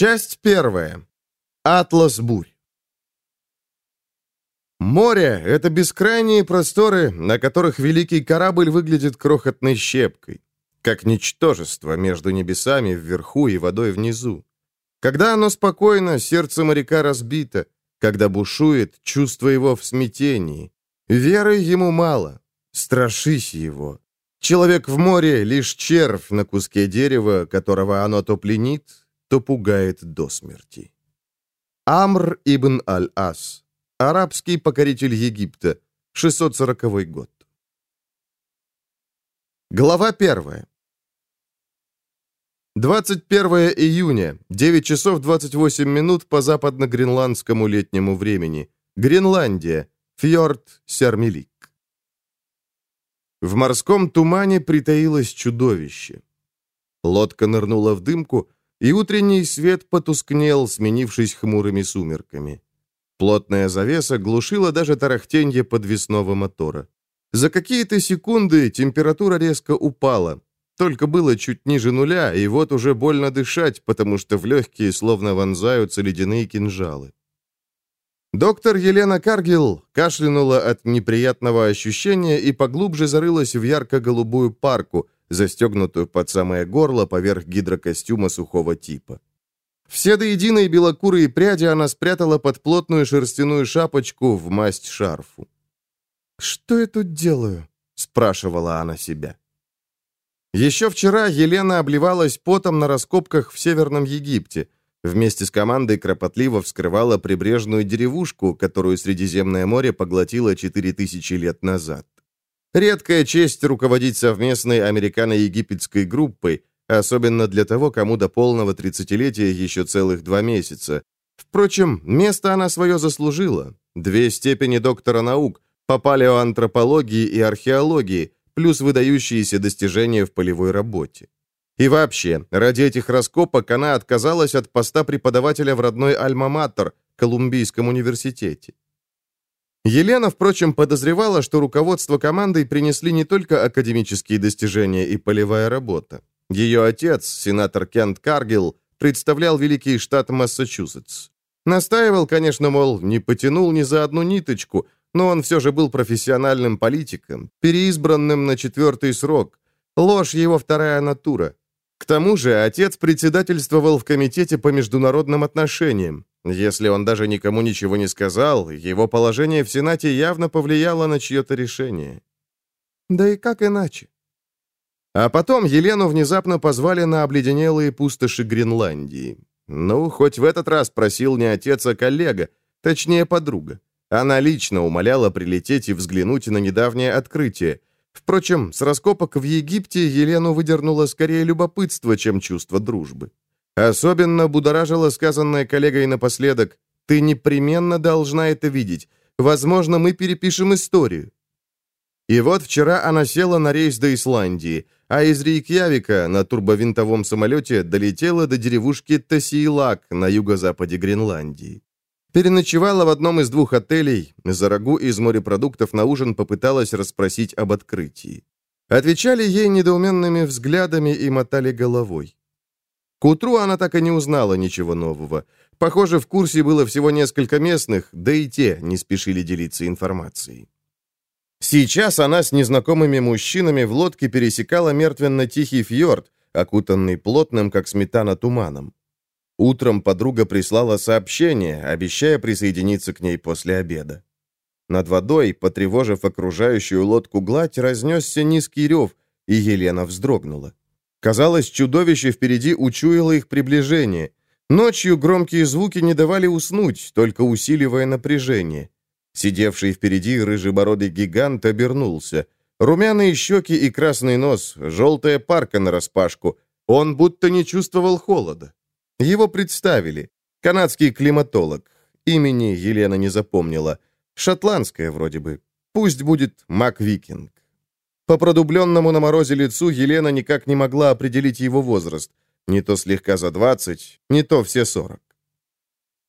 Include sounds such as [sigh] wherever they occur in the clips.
Часть первая. Атлас бурь. Море — это бескрайние просторы, на которых великий корабль выглядит крохотной щепкой, как ничтожество между небесами вверху и водой внизу. Когда оно спокойно, сердце моряка разбито, когда бушует, чувство его в смятении. Веры ему мало, страшись его. Человек в море — лишь червь на куске дерева, которого оно то пленит, то пугает до смерти. Амр ибн аль-Ас, арабский покоритель Египта, 640 год. Глава 1. 21 июня, 9 часов 28 минут по западно-гренландскому летнему времени. Гренландия, фьорд Сермелик. В морском тумане притаилось чудовище. Лодка нырнула в дымку, и утренний свет потускнел, сменившись хмурыми сумерками. Плотная завеса глушила даже тарахтенье подвесного мотора. За какие-то секунды температура резко упала. Только было чуть ниже нуля, и вот уже больно дышать, потому что в легкие словно вонзаются ледяные кинжалы. Доктор Елена Каргил кашлянула от неприятного ощущения и поглубже зарылась в ярко-голубую парку, застегнутую под самое горло поверх гидрокостюма сухого типа. Все до единой белокурые пряди она спрятала под плотную шерстяную шапочку в масть шарфу. «Что я тут делаю?» — спрашивала она себя. Еще вчера Елена обливалась потом на раскопках в Северном Египте. Вместе с командой кропотливо вскрывала прибрежную деревушку, которую Средиземное море поглотило 4000 лет назад. Редкая честь руководить совместной американо-египетской группой, особенно для того, кому до полного тридцатилетия еще целых два месяца. Впрочем, место она свое заслужила. Две степени доктора наук по палеоантропологии и археологии – плюс выдающиеся достижения в полевой работе. И вообще, ради этих раскопок она отказалась от поста преподавателя в родной Альма-Матер, Колумбийском университете. Елена, впрочем, подозревала, что руководство командой принесли не только академические достижения и полевая работа. Ее отец, сенатор Кент Каргилл, представлял великий штат Массачусетс. Настаивал, конечно, мол, не потянул ни за одну ниточку, но он все же был профессиональным политиком, переизбранным на четвертый срок. Ложь его вторая натура. К тому же отец председательствовал в Комитете по международным отношениям. Если он даже никому ничего не сказал, его положение в Сенате явно повлияло на чье-то решение. Да и как иначе? А потом Елену внезапно позвали на обледенелые пустоши Гренландии. Ну, хоть в этот раз просил не отец, а коллега, точнее подруга. Она лично умоляла прилететь и взглянуть на недавнее открытие. Впрочем, с раскопок в Египте Елену выдернуло скорее любопытство, чем чувство дружбы. Особенно будоражило сказанное коллегой напоследок «Ты непременно должна это видеть. Возможно, мы перепишем историю». И вот вчера она села на рейс до Исландии, а из Рейкьявика на турбовинтовом самолете долетела до деревушки Тасиилак на юго-западе Гренландии. Переночевала в одном из двух отелей, за рагу из морепродуктов на ужин попыталась расспросить об открытии. Отвечали ей недоуменными взглядами и мотали головой. К утру она так и не узнала ничего нового. Похоже, в курсе было всего несколько местных, да и те не спешили делиться информацией. Сейчас она с незнакомыми мужчинами в лодке пересекала мертвенно-тихий фьорд, окутанный плотным, как сметана, туманом. Утром подруга прислала сообщение, обещая присоединиться к ней после обеда. Над водой, потревожив окружающую лодку гладь, разнесся низкий рев, и Елена вздрогнула. Казалось, чудовище впереди учуяло их приближение. Ночью громкие звуки не давали уснуть, только усиливая напряжение. Сидевший впереди рыжебородый гигант обернулся. Румяные щеки и красный нос, желтая парка нараспашку. Он будто не чувствовал холода. Его представили. Канадский климатолог. Имени Елена не запомнила. Шотландское вроде бы. Пусть будет Мак Викинг. По продубленному на морозе лицу Елена никак не могла определить его возраст. Не то слегка за 20, не то все 40.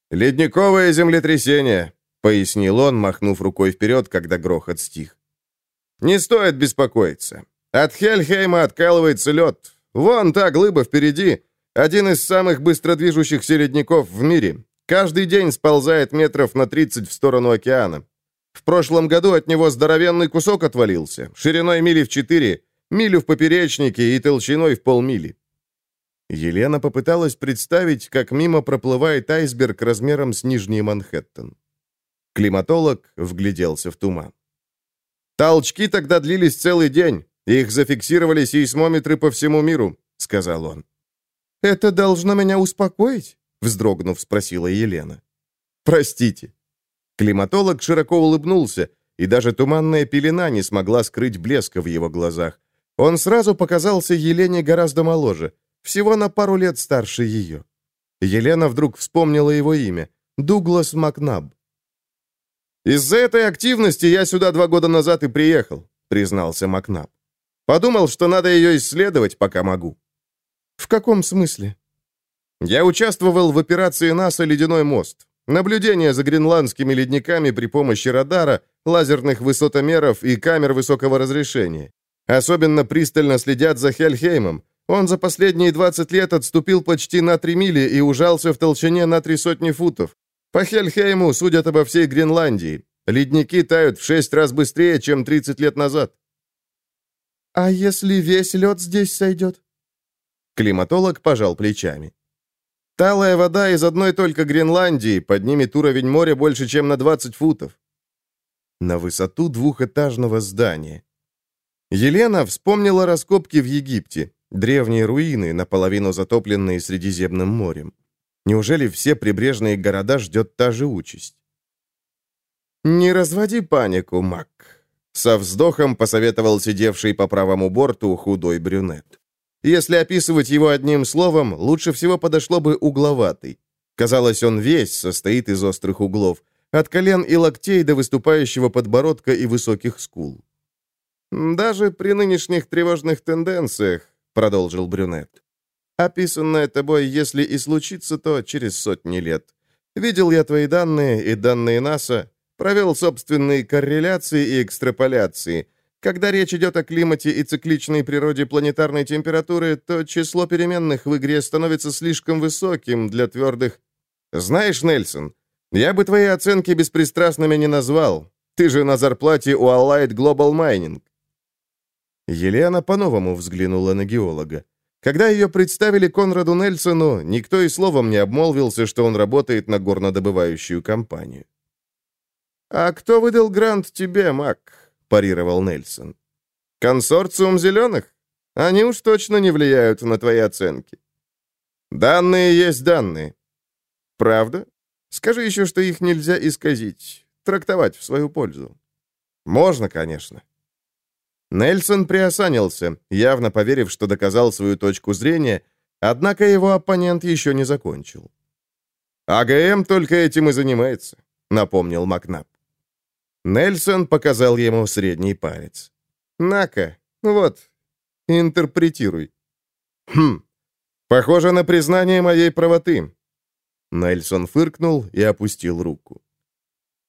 «Ледниковое землетрясение», — пояснил он, махнув рукой вперед, когда грохот стих. «Не стоит беспокоиться. От Хельхейма откалывается лед. Вон та глыба впереди. Один из самых быстродвижущихся ледников в мире. Каждый день сползает метров на 30 в сторону океана. В прошлом году от него здоровенный кусок отвалился, шириной мили в 4, милю в поперечнике и толщиной в полмили. Елена попыталась представить, как мимо проплывает айсберг размером с Нижний Манхэттен. Климатолог вгляделся в туман. «Толчки тогда длились целый день. Их зафиксировали сейсмометры по всему миру», — сказал он. «Это должно меня успокоить?» — вздрогнув, спросила Елена. «Простите». Климатолог широко улыбнулся, и даже туманная пелена не смогла скрыть блеска в его глазах. Он сразу показался Елене гораздо моложе, всего на пару лет старше ее. Елена вдруг вспомнила его имя — Дуглас Макнаб. «Из-за этой активности я сюда два года назад и приехал», — признался Макнаб. «Подумал, что надо ее исследовать, пока могу». «В каком смысле?» «Я участвовал в операции НАСА «Ледяной мост». Наблюдение за гренландскими ледниками при помощи радара, лазерных высотомеров и камер высокого разрешения. Особенно пристально следят за Хельхеймом. Он за последние 20 лет отступил почти на 3 мили и ужался в толщине на три сотни футов. По Хельхейму судят обо всей Гренландии. Ледники тают в шесть раз быстрее, чем 30 лет назад. «А если весь лед здесь сойдет?» Климатолог пожал плечами. «Талая вода из одной только Гренландии поднимет уровень моря больше, чем на 20 футов». На высоту двухэтажного здания. Елена вспомнила раскопки в Египте, древние руины, наполовину затопленные Средиземным морем. Неужели все прибрежные города ждет та же участь? «Не разводи панику, Мак», — со вздохом посоветовал сидевший по правому борту худой брюнет. Если описывать его одним словом, лучше всего подошло бы угловатый. Казалось, он весь состоит из острых углов, от колен и локтей до выступающего подбородка и высоких скул. «Даже при нынешних тревожных тенденциях», — продолжил брюнет, Описанное тобой, если и случится, то через сотни лет. Видел я твои данные и данные НАСА, провел собственные корреляции и экстраполяции. Когда речь идет о климате и цикличной природе планетарной температуры, то число переменных в игре становится слишком высоким для твердых... Знаешь, Нельсон, я бы твои оценки беспристрастными не назвал. Ты же на зарплате у Allied Global Mining. Елена по-новому взглянула на геолога. Когда ее представили Конраду Нельсону, никто и словом не обмолвился, что он работает на горнодобывающую компанию. «А кто выдал грант тебе, Мак?» – парировал Нельсон. «Консорциум зеленых? Они уж точно не влияют на твои оценки». «Данные есть данные». «Правда? Скажи еще, что их нельзя исказить, трактовать в свою пользу». «Можно, конечно. Нельсон приосанился, явно поверив, что доказал свою точку зрения, однако его оппонент еще не закончил. «АГМ только этим и занимается», — напомнил Макнап. Нельсон показал ему средний палец. «На-ка, вот, интерпретируй». «Хм, похоже на признание моей правоты». Нельсон фыркнул и опустил руку.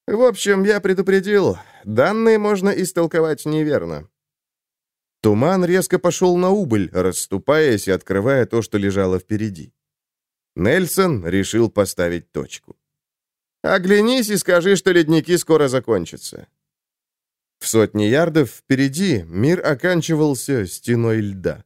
«В общем, я предупредил, данные можно истолковать неверно. Туман резко пошел на убыль, расступаясь и открывая то, что лежало впереди. Нельсон решил поставить точку. «Оглянись и скажи, что ледники скоро закончатся». В сотни ярдов впереди мир оканчивался стеной льда.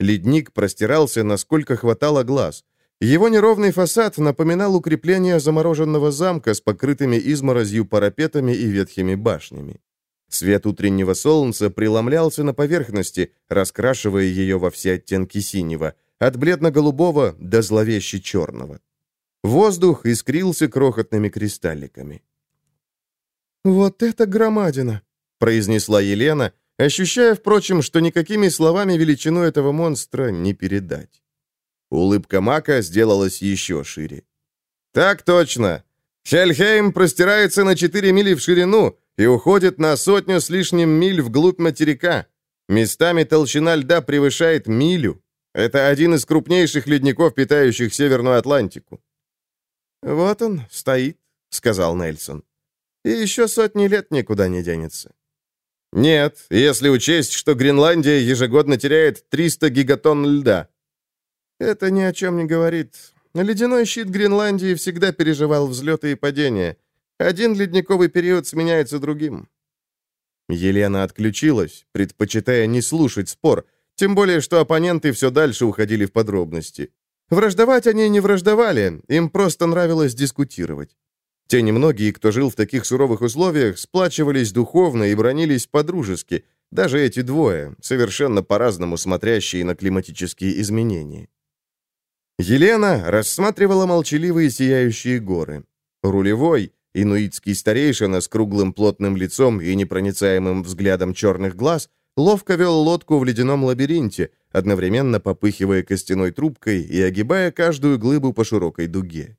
Ледник простирался, насколько хватало глаз. Его неровный фасад напоминал укрепление замороженного замка с покрытыми изморозью парапетами и ветхими башнями. Свет утреннего солнца преломлялся на поверхности, раскрашивая ее во все оттенки синего, от бледно-голубого до зловеще черного. Воздух искрился крохотными кристалликами. «Вот это громадина!» — произнесла Елена, ощущая, впрочем, что никакими словами величину этого монстра не передать. Улыбка Мака сделалась еще шире. «Так точно! Хельхейм простирается на 4 мили в ширину, и уходит на сотню с лишним миль вглубь материка. Местами толщина льда превышает милю. Это один из крупнейших ледников, питающих Северную Атлантику. «Вот он, стоит», — сказал Нельсон. «И еще сотни лет никуда не денется». «Нет, если учесть, что Гренландия ежегодно теряет 300 гигатонн льда». Это ни о чем не говорит. Ледяной щит Гренландии всегда переживал взлеты и падения. Один ледниковый период сменяется другим. Елена отключилась, предпочитая не слушать спор, тем более, что оппоненты все дальше уходили в подробности. Враждовать они не враждовали, им просто нравилось дискутировать. Те немногие, кто жил в таких суровых условиях, сплачивались духовно и бронились по-дружески, даже эти двое, совершенно по-разному смотрящие на климатические изменения. Елена рассматривала молчаливые сияющие горы. Рулевой, инуитский старейшина с круглым плотным лицом и непроницаемым взглядом черных глаз, ловко вел лодку в ледяном лабиринте, одновременно попыхивая костяной трубкой и огибая каждую глыбу по широкой дуге.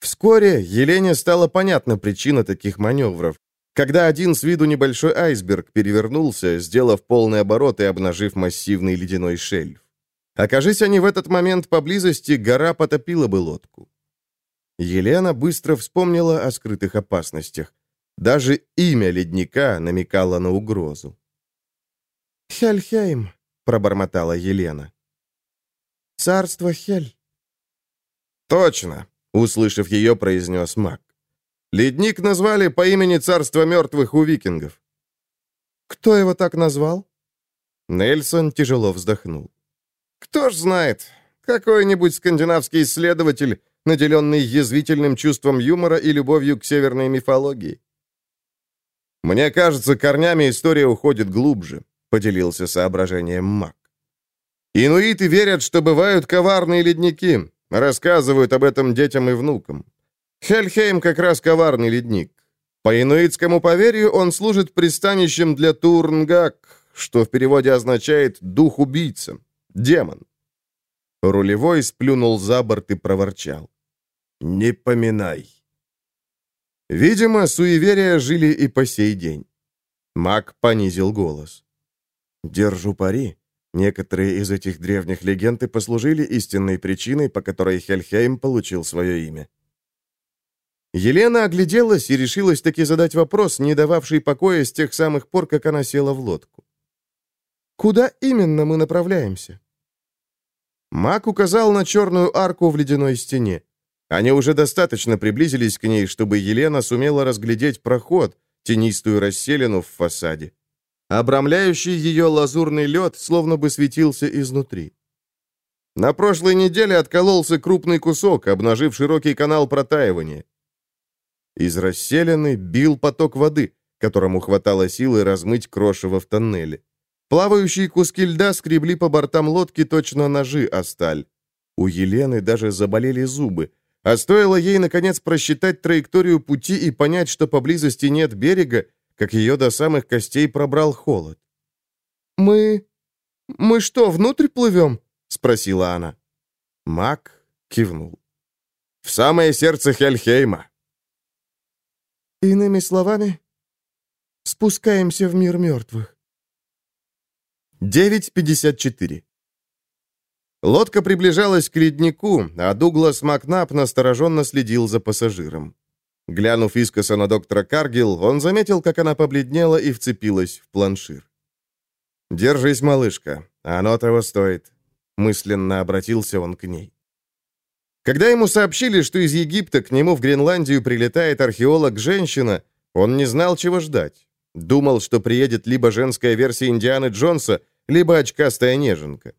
Вскоре Елене стала понятна причина таких маневров, когда один с виду небольшой айсберг перевернулся, сделав полный оборот и обнажив массивный ледяной шельф. Окажись они в этот момент поблизости, гора потопила бы лодку. Елена быстро вспомнила о скрытых опасностях. Даже имя ледника намекало на угрозу. «Хельхейм», — пробормотала Елена. «Царство Хель». «Точно», — услышав ее, произнес маг. «Ледник назвали по имени царства мертвых у викингов». «Кто его так назвал?» Нельсон тяжело вздохнул. «Кто ж знает, какой-нибудь скандинавский исследователь, наделенный язвительным чувством юмора и любовью к северной мифологии». «Мне кажется, корнями история уходит глубже», — поделился соображением маг. «Инуиты верят, что бывают коварные ледники, рассказывают об этом детям и внукам. Хельхейм как раз коварный ледник. По инуитскому поверью он служит пристанищем для Турнгак, что в переводе означает «дух-убийца», «демон». Рулевой сплюнул за борт и проворчал. «Не поминай». Видимо, суеверия жили и по сей день. Маг понизил голос. Держу пари. Некоторые из этих древних легенд и послужили истинной причиной, по которой Хельхейм получил свое имя. Елена огляделась и решилась таки задать вопрос, не дававший покоя с тех самых пор, как она села в лодку. «Куда именно мы направляемся?» Мак указал на черную арку в ледяной стене. Они уже достаточно приблизились к ней, чтобы Елена сумела разглядеть проход, тенистую расселину в фасаде. Обрамляющий ее лазурный лед словно бы светился изнутри. На прошлой неделе откололся крупный кусок, обнажив широкий канал протаивания. Из расселены бил поток воды, которому хватало силы размыть крошево в тоннеле. Плавающие куски льда скребли по бортам лодки точно ножи о сталь. У Елены даже заболели зубы, а стоило ей, наконец, просчитать траекторию пути и понять, что поблизости нет берега, как ее до самых костей пробрал холод. «Мы... мы что, внутрь плывем?» — спросила она. Мак кивнул. «В самое сердце Хельхейма». «Иными словами, спускаемся в мир мертвых». 9.54 Лодка приближалась к леднику, а Дуглас Макнап настороженно следил за пассажиром. Глянув искоса на доктора Каргил, он заметил, как она побледнела и вцепилась в планшир. «Держись, малышка, оно того стоит», — мысленно обратился он к ней. Когда ему сообщили, что из Египта к нему в Гренландию прилетает археолог-женщина, он не знал, чего ждать. Думал, что приедет либо женская версия Индианы Джонса, либо очкастая неженка.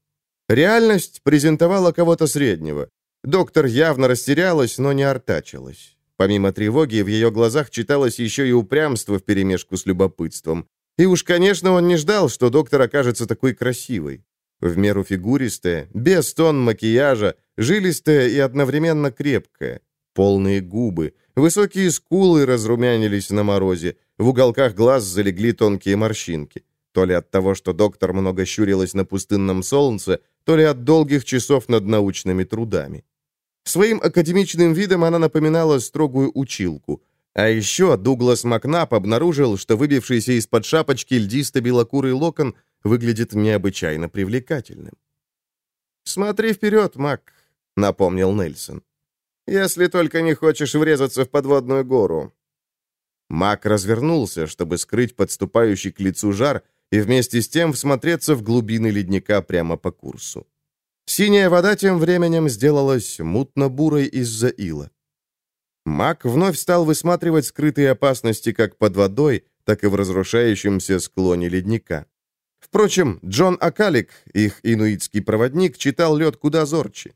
Реальность презентовала кого-то среднего. Доктор явно растерялась, но не артачилась. Помимо тревоги, в ее глазах читалось еще и упрямство вперемешку с любопытством. И уж, конечно, он не ждал, что доктор окажется такой красивой. В меру фигуристая, без тон макияжа, жилистая и одновременно крепкая. Полные губы, высокие скулы разрумянились на морозе, в уголках глаз залегли тонкие морщинки. То ли от того, что доктор много щурилась на пустынном солнце, то ли от долгих часов над научными трудами. Своим академичным видом она напоминала строгую училку. А еще Дуглас Макнап обнаружил, что выбившийся из-под шапочки льдисто-белокурый локон выглядит необычайно привлекательным. «Смотри вперед, Мак», — напомнил Нельсон. «Если только не хочешь врезаться в подводную гору». Мак развернулся, чтобы скрыть подступающий к лицу жар и вместе с тем всмотреться в глубины ледника прямо по курсу. Синяя вода тем временем сделалась мутно-бурой из-за ила. Мак вновь стал высматривать скрытые опасности как под водой, так и в разрушающемся склоне ледника. Впрочем, Джон Акалик, их инуитский проводник, читал лед куда зорче.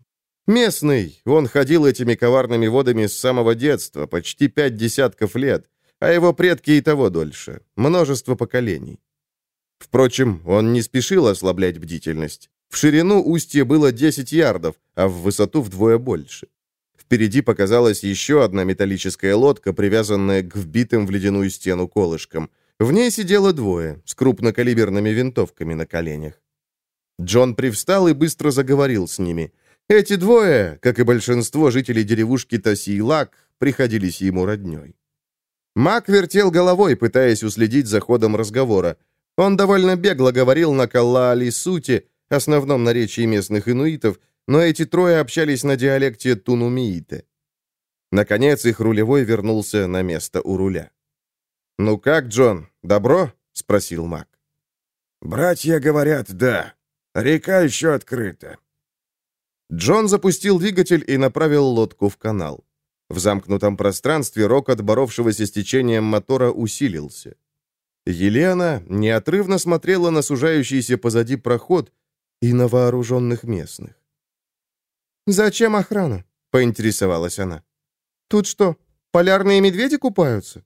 Местный, он ходил этими коварными водами с самого детства, почти пять десятков лет, а его предки и того дольше, множество поколений. Впрочем, он не спешил ослаблять бдительность. В ширину устье было 10 ярдов, а в высоту вдвое больше. Впереди показалась еще одна металлическая лодка, привязанная к вбитым в ледяную стену колышкам. В ней сидело двое, с крупнокалиберными винтовками на коленях. Джон привстал и быстро заговорил с ними. Эти двое, как и большинство жителей деревушки Тасилак, приходились ему родней. Мак вертел головой, пытаясь уследить за ходом разговора. Он довольно бегло говорил на Каллаали-Сути, основном наречии местных инуитов, но эти трое общались на диалекте Тунумиите. Наконец их рулевой вернулся на место у руля. «Ну как, Джон, добро?» — спросил Мак. «Братья говорят, да. Река еще открыта». Джон запустил двигатель и направил лодку в канал. В замкнутом пространстве рокот боровшегося с течением мотора усилился. Елена неотрывно смотрела на сужающийся позади проход и на вооруженных местных. «Зачем охрана?» — поинтересовалась она. «Тут что, полярные медведи купаются?»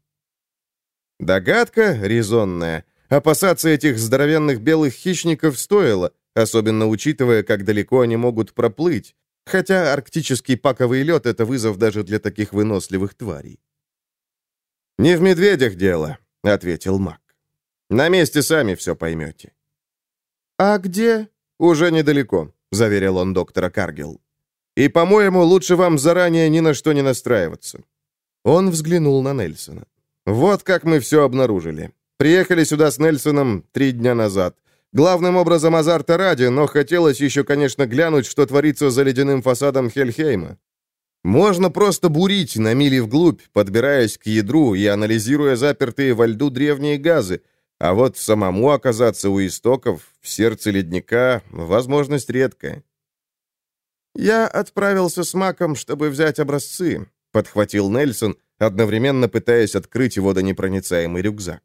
Догадка резонная. Опасаться этих здоровенных белых хищников стоило, особенно учитывая, как далеко они могут проплыть, хотя арктический паковый лед — это вызов даже для таких выносливых тварей. «Не в медведях дело», — ответил маг. «На месте сами все поймете». «А где?» «Уже недалеко», — заверил он доктора Каргел. И, по-моему, лучше вам заранее ни на что не настраиваться». Он взглянул на Нельсона. «Вот как мы все обнаружили. Приехали сюда с Нельсоном три дня назад. Главным образом азарта ради, но хотелось еще, конечно, глянуть, что творится за ледяным фасадом Хельхейма. Можно просто бурить на мили вглубь, подбираясь к ядру и анализируя запертые во льду древние газы, а вот самому оказаться у истоков, в сердце ледника, возможность редкая. «Я отправился с Маком, чтобы взять образцы», — подхватил Нельсон, одновременно пытаясь открыть водонепроницаемый рюкзак.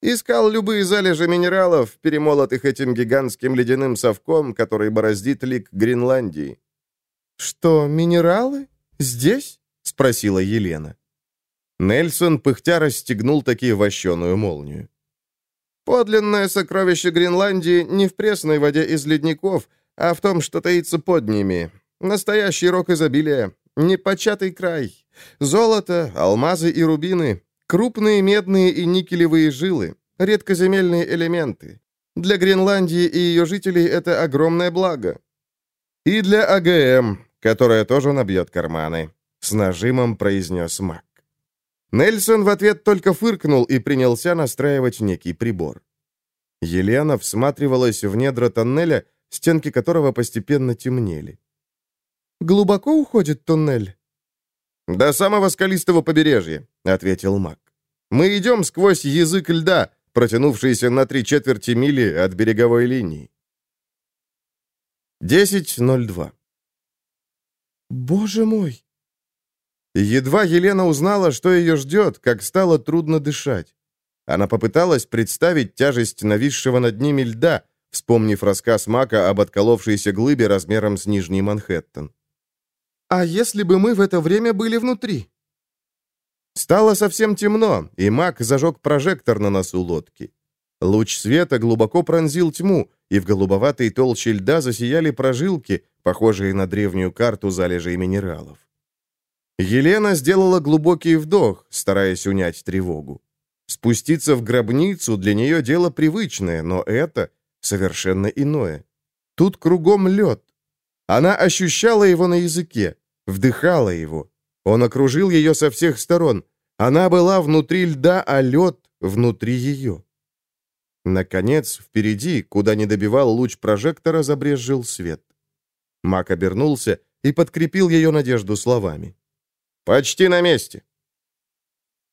Искал любые залежи минералов, перемолотых этим гигантским ледяным совком, который бороздит лик Гренландии. «Что, минералы? Здесь?» — спросила Елена. Нельсон пыхтя расстегнул таки вощеную молнию. «Подлинное сокровище Гренландии не в пресной воде из ледников, а в том, что таится под ними. Настоящий рок изобилия, непочатый край. Золото, алмазы и рубины, крупные медные и никелевые жилы, редкоземельные элементы. Для Гренландии и ее жителей это огромное благо. И для АГМ, которая тоже набьет карманы, с нажимом произнес Мак. Нельсон в ответ только фыркнул и принялся настраивать некий прибор. Елена всматривалась в недра тоннеля, стенки которого постепенно темнели. «Глубоко уходит туннель?» «До самого скалистого побережья», — ответил маг. «Мы идем сквозь язык льда, протянувшийся на три четверти мили от береговой линии». 10.02 «Боже мой!» Едва Елена узнала, что ее ждет, как стало трудно дышать. Она попыталась представить тяжесть нависшего над ними льда, вспомнив рассказ Мака об отколовшейся глыбе размером с Нижний Манхэттен. «А если бы мы в это время были внутри?» Стало совсем темно, и Мак зажег прожектор на носу лодки. Луч света глубоко пронзил тьму, и в голубоватой толще льда засияли прожилки, похожие на древнюю карту залежей минералов. Елена сделала глубокий вдох, стараясь унять тревогу. Спуститься в гробницу для нее дело привычное, но это совершенно иное. Тут кругом лед. Она ощущала его на языке, вдыхала его. Он окружил ее со всех сторон. Она была внутри льда, а лед внутри ее. Наконец, впереди, куда не добивал луч прожектора, забрезжил свет. Мак обернулся и подкрепил ее надежду словами. «Почти на месте».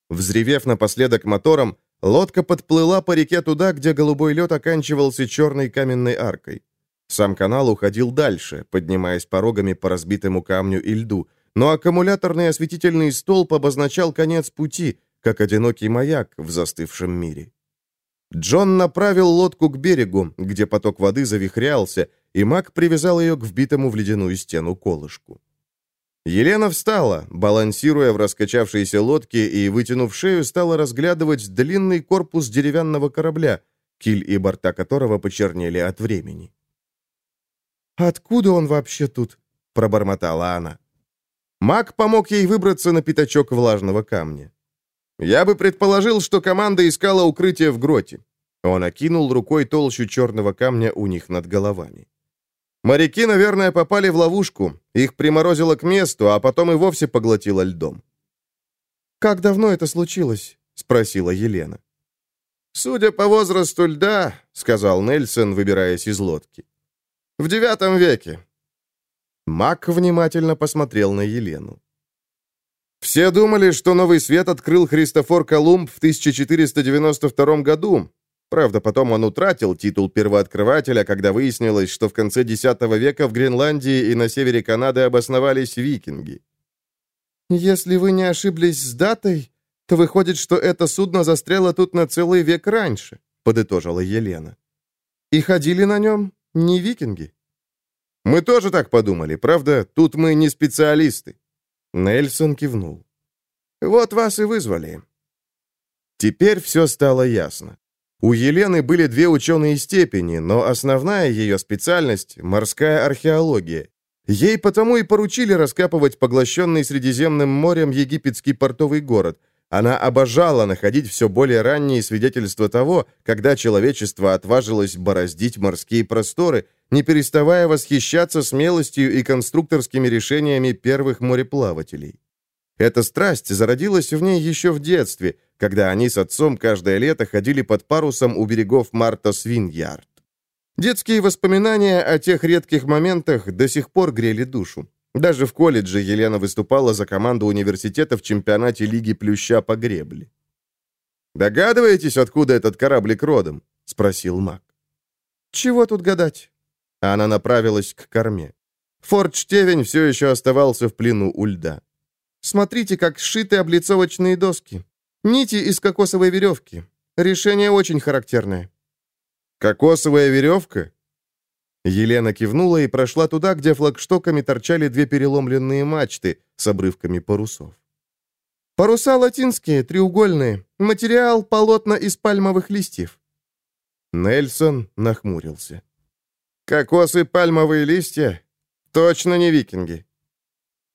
Взревев напоследок мотором, Лодка подплыла по реке туда, где голубой лед оканчивался черной каменной аркой. Сам канал уходил дальше, поднимаясь порогами по разбитому камню и льду, но аккумуляторный осветительный столб обозначал конец пути, как одинокий маяк в застывшем мире. Джон направил лодку к берегу, где поток воды завихрялся, и маг привязал ее к вбитому в ледяную стену колышку. Елена встала, балансируя в раскачавшейся лодке и, вытянув шею, стала разглядывать длинный корпус деревянного корабля, киль и борта которого почернели от времени. «Откуда он вообще тут?» — пробормотала она. Маг помог ей выбраться на пятачок влажного камня. «Я бы предположил, что команда искала укрытие в гроте». Он окинул рукой толщу черного камня у них над головами. Моряки, наверное, попали в ловушку. Их приморозило к месту, а потом и вовсе поглотило льдом. «Как давно это случилось?» — спросила Елена. «Судя по возрасту льда», — сказал Нельсон, выбираясь из лодки. «В девятом веке». Мак внимательно посмотрел на Елену. Все думали, что Новый Свет открыл Христофор Колумб в 1492 году. Правда, потом он утратил титул первооткрывателя, когда выяснилось, что в конце X века в Гренландии и на севере Канады обосновались викинги. «Если вы не ошиблись с датой, то выходит, что это судно застряло тут на целый век раньше», — подытожила Елена. «И ходили на нем не викинги». «Мы тоже так подумали, правда, тут мы не специалисты». Нельсон кивнул. «Вот вас и вызвали». Теперь все стало ясно. У Елены были две ученые степени, но основная ее специальность — морская археология. Ей потому и поручили раскапывать поглощенный Средиземным морем египетский портовый город. Она обожала находить все более ранние свидетельства того, когда человечество отважилось бороздить морские просторы, не переставая восхищаться смелостью и конструкторскими решениями первых мореплавателей. Эта страсть зародилась в ней еще в детстве, когда они с отцом каждое лето ходили под парусом у берегов Марта Свиньярд. Детские воспоминания о тех редких моментах до сих пор грели душу. Даже в колледже Елена выступала за команду университета в чемпионате Лиги Плюща по гребле. «Догадываетесь, откуда этот кораблик родом?» — спросил Мак. «Чего тут гадать?» Она направилась к корме. Форт Штевень все еще оставался в плену у льда. «Смотрите, как сшиты облицовочные доски. Нити из кокосовой веревки. Решение очень характерное». «Кокосовая веревка?» Елена кивнула и прошла туда, где флагштоками торчали две переломленные мачты с обрывками парусов. «Паруса латинские, треугольные. Материал — полотна из пальмовых листьев». Нельсон нахмурился. Кокосы, пальмовые листья? Точно не викинги.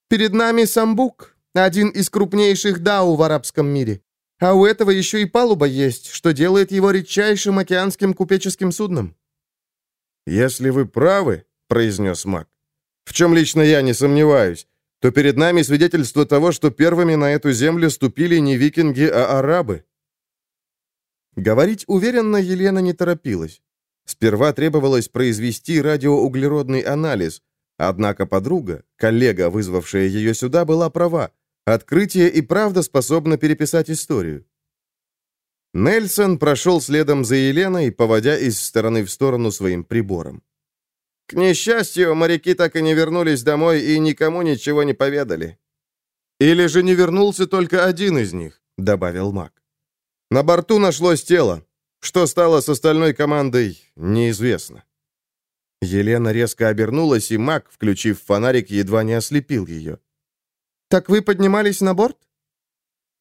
Перед нами самбук, один из крупнейших дау в арабском мире. А у этого еще и палуба есть, что делает его редчайшим океанским купеческим судном. «Если вы правы», — произнес маг, — «в чем лично я не сомневаюсь, то перед нами свидетельство того, что первыми на эту землю ступили не викинги, а арабы». Говорить уверенно Елена не торопилась. Сперва требовалось произвести радиоуглеродный анализ, однако подруга, коллега, вызвавшая ее сюда, была права. Открытие и правда способно переписать историю. Нельсон прошел следом за Еленой, поводя из стороны в сторону своим прибором. К несчастью, моряки так и не вернулись домой и никому ничего не поведали. «Или же не вернулся только один из них», — добавил Мак. «На борту нашлось тело. Что стало с остальной командой, неизвестно. Елена резко обернулась, и маг, включив фонарик, едва не ослепил ее. «Так вы поднимались на борт?»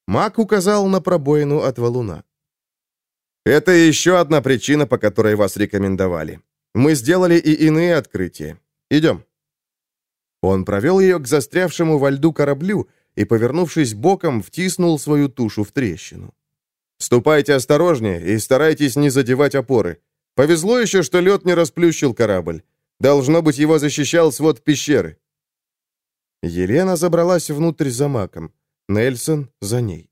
Маг указал на пробоину от валуна. «Это еще одна причина, по которой вас рекомендовали. Мы сделали и иные открытия. Идем». Он провел ее к застрявшему во льду кораблю и, повернувшись боком, втиснул свою тушу в трещину. Ступайте осторожнее и старайтесь не задевать опоры. Повезло еще, что лед не расплющил корабль. Должно быть, его защищал свод пещеры. Елена забралась внутрь за маком. Нельсон за ней.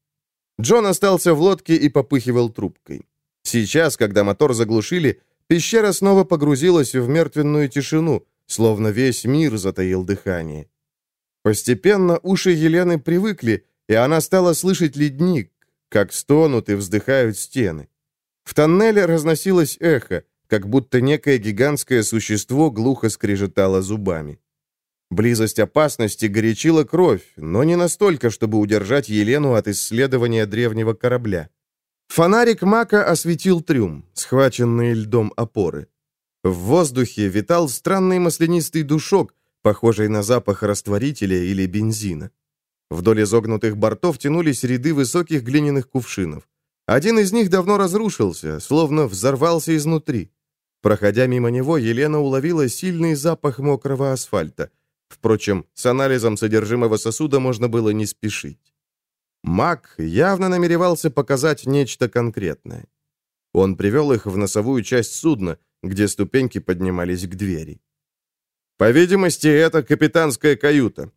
Джон остался в лодке и попыхивал трубкой. Сейчас, когда мотор заглушили, пещера снова погрузилась в мертвенную тишину, словно весь мир затаил дыхание. Постепенно уши Елены привыкли, и она стала слышать ледник, как стонут и вздыхают стены. В тоннеле разносилось эхо, как будто некое гигантское существо глухо скрежетало зубами. Близость опасности горячила кровь, но не настолько, чтобы удержать Елену от исследования древнего корабля. Фонарик Мака осветил трюм, схваченные льдом опоры. В воздухе витал странный маслянистый душок, похожий на запах растворителя или бензина. Вдоль изогнутых бортов тянулись ряды высоких глиняных кувшинов. Один из них давно разрушился, словно взорвался изнутри. Проходя мимо него, Елена уловила сильный запах мокрого асфальта. Впрочем, с анализом содержимого сосуда можно было не спешить. Мак явно намеревался показать нечто конкретное. Он привел их в носовую часть судна, где ступеньки поднимались к двери. «По видимости, это капитанская каюта».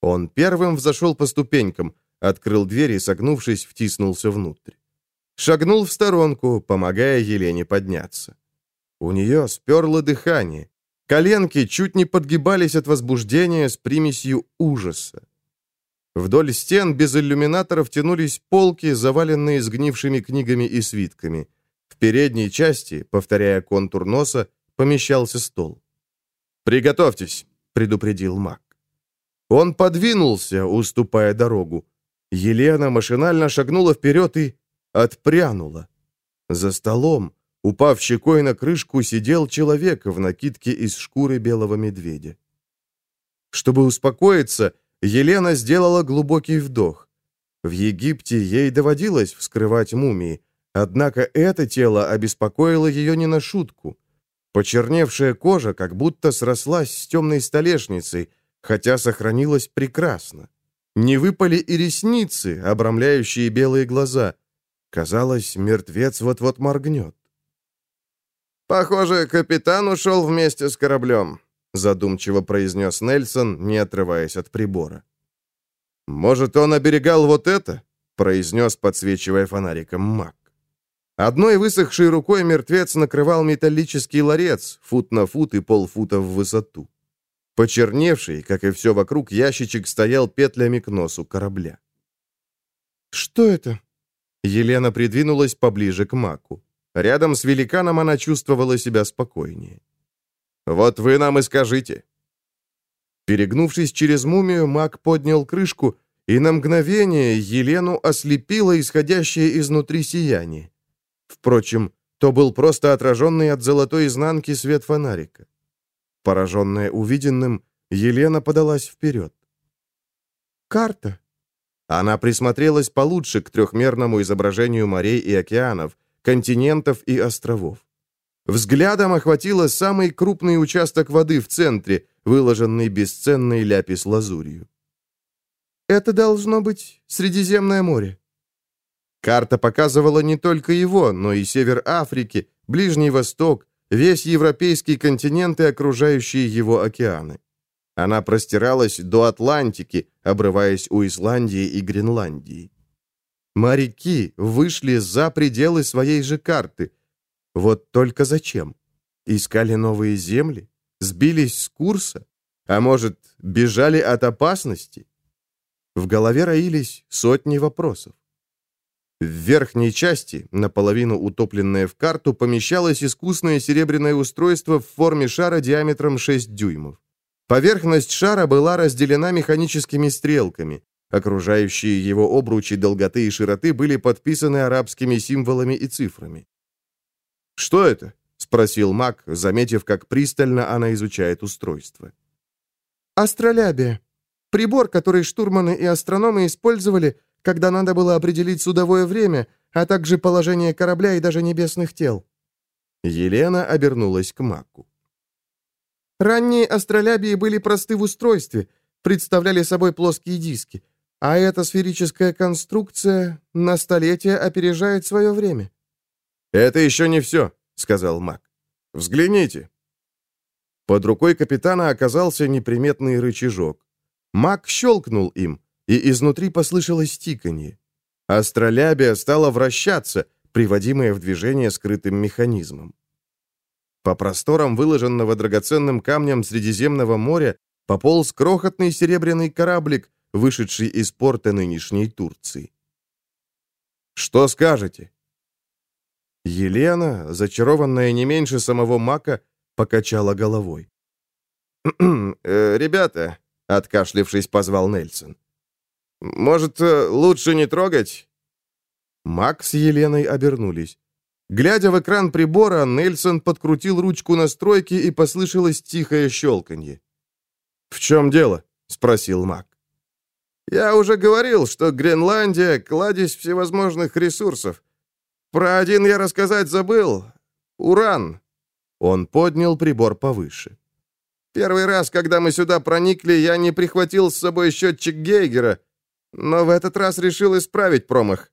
Он первым взошел по ступенькам, открыл дверь и, согнувшись, втиснулся внутрь. Шагнул в сторонку, помогая Елене подняться. У нее сперло дыхание. Коленки чуть не подгибались от возбуждения с примесью ужаса. Вдоль стен без иллюминаторов тянулись полки, заваленные сгнившими книгами и свитками. В передней части, повторяя контур носа, помещался стол. «Приготовьтесь», — предупредил маг. Он подвинулся, уступая дорогу. Елена машинально шагнула вперед и отпрянула. За столом, упав щекой на крышку, сидел человек в накидке из шкуры белого медведя. Чтобы успокоиться, Елена сделала глубокий вдох. В Египте ей доводилось вскрывать мумии, однако это тело обеспокоило ее не на шутку. Почерневшая кожа как будто срослась с темной столешницей, хотя сохранилась прекрасно. Не выпали и ресницы, обрамляющие белые глаза. Казалось, мертвец вот-вот моргнет. «Похоже, капитан ушел вместе с кораблем», задумчиво произнес Нельсон, не отрываясь от прибора. «Может, он оберегал вот это?» произнес, подсвечивая фонариком маг. Одной высохшей рукой мертвец накрывал металлический ларец, фут на фут и полфута в высоту. Почерневший, как и все вокруг, ящичек стоял петлями к носу корабля. «Что это?» Елена придвинулась поближе к маку. Рядом с великаном она чувствовала себя спокойнее. Вот вы нам и скажите». Перегнувшись через мумию, маг поднял крышку, и на мгновение Елену ослепило исходящее изнутри сияние. Впрочем, то был просто отраженный от золотой изнанки свет фонарика. Пораженная увиденным, Елена подалась вперед. «Карта». Она присмотрелась получше к трехмерному изображению морей и океанов, континентов и островов. Взглядом охватило самый крупный участок воды в центре, выложенный бесценной ляпис-лазурью. «Это должно быть Средиземное море». Карта показывала не только его, но и север Африки, Ближний Восток, весь европейский континент и окружающие его океаны. Она простиралась до Атлантики, обрываясь у Исландии и Гренландии. Моряки вышли за пределы своей же карты, вот только зачем? Искали новые земли? Сбились с курса? А может, бежали от опасности? В голове роились сотни вопросов. В верхней части, наполовину утопленное в карту, помещалось искусное серебряное устройство в форме шара диаметром 6 дюймов. Поверхность шара была разделена механическими стрелками. Окружающие его обручи долготы и широты были подписаны арабскими символами и цифрами. «Что это?» — спросил маг, заметив, как пристально она изучает устройство. «Астролябия. Прибор, который штурманы и астрономы использовали, когда надо было определить судовое время, а также положение корабля и даже небесных тел». Елена обернулась к маку. Ранние астролябии были просты в устройстве, представляли собой плоские диски, а эта сферическая конструкция на столетия опережает свое время. «Это еще не все», — сказал маг. «Взгляните». Под рукой капитана оказался неприметный рычажок. Маг щелкнул им, и изнутри послышалось тиканье. Астролябия стала вращаться, приводимая в движение скрытым механизмом. По просторам, выложенного драгоценным камнем Средиземного моря, пополз крохотный серебряный кораблик, вышедший из порта нынешней Турции. «Что скажете?» Елена, зачарованная не меньше самого Мака, покачала головой. [clears throat] Э, «Ребята», — откашлившись, позвал Нельсон, — «может, э, лучше не трогать?» Мак с Еленой обернулись. Глядя в экран прибора, Нельсон подкрутил ручку настройки и послышалось тихое щелканье. «В чем дело?» — спросил Мак. «Я уже говорил, что Гренландия — кладезь всевозможных ресурсов. Про один я рассказать забыл. Уран». Он поднял прибор повыше. «Первый раз, когда мы сюда проникли, я не прихватил с собой счетчик Гейгера, но в этот раз решил исправить промах.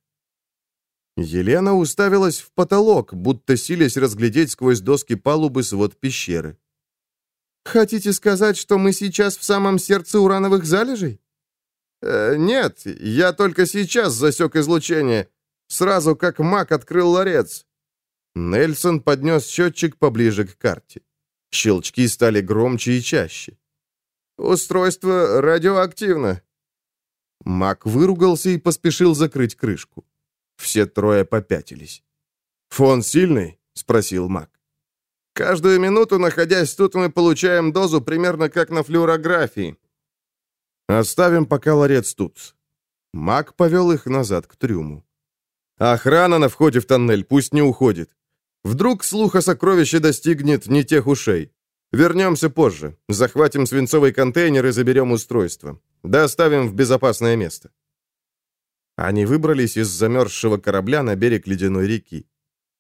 Елена уставилась в потолок, будто силясь разглядеть сквозь доски палубы свод пещеры. «Хотите сказать, что мы сейчас в самом сердце урановых залежей?» Э, «Нет, я только сейчас засек излучение, сразу как маг открыл ларец». Нельсон поднес счетчик поближе к карте. Щелчки стали громче и чаще. «Устройство радиоактивно». Маг выругался и поспешил закрыть крышку. Все трое попятились. «Фон сильный?» — спросил Мак. «Каждую минуту, находясь тут, мы получаем дозу примерно как на флюорографии». «Оставим пока ларец тут». Мак повел их назад к трюму. «Охрана на входе в тоннель, пусть не уходит. Вдруг слух о сокровище достигнет не тех ушей. Вернемся позже. Захватим свинцовый контейнер и заберем устройство. Доставим в безопасное место». Они выбрались из замерзшего корабля на берег ледяной реки.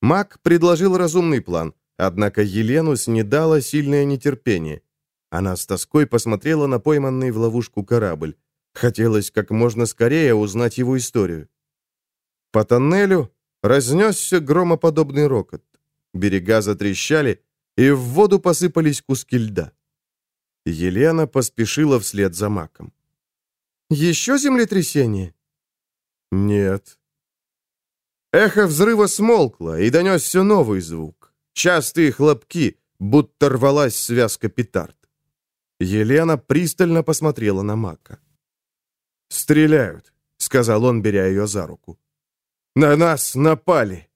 Мак предложил разумный план, однако Елену снедало сильное нетерпение. Она с тоской посмотрела на пойманный в ловушку корабль. Хотелось как можно скорее узнать его историю. По тоннелю разнесся громоподобный рокот. Берега затрещали, и в воду посыпались куски льда. Елена поспешила вслед за Маком. «Еще землетрясение?» Нет. Эхо взрыва смолкло, и донесся новый звук. Частые хлопки, будто рвалась связка петард. Елена пристально посмотрела на Мака. «Стреляют», — сказал он, беря ее за руку. «На нас напали!»